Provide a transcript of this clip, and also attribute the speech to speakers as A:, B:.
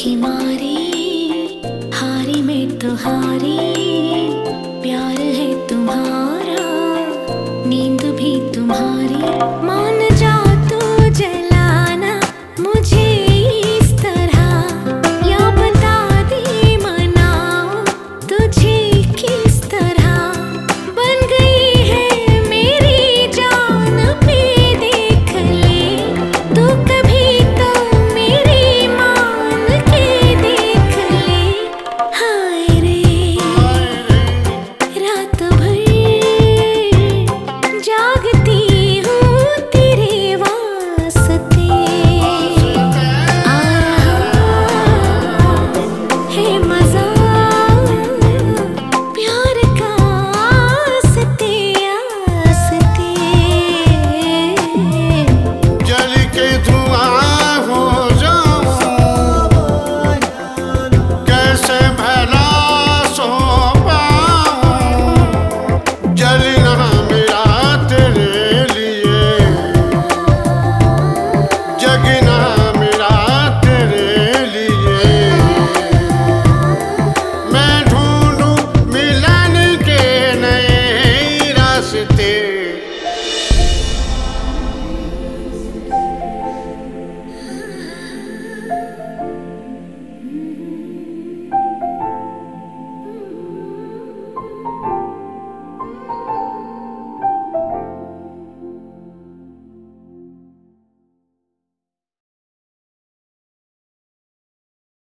A: की
B: मारी
A: हारी में तुम्हारी प्यार है तुम्हारा नींद भी तुम्हारी। मान जा
B: same hand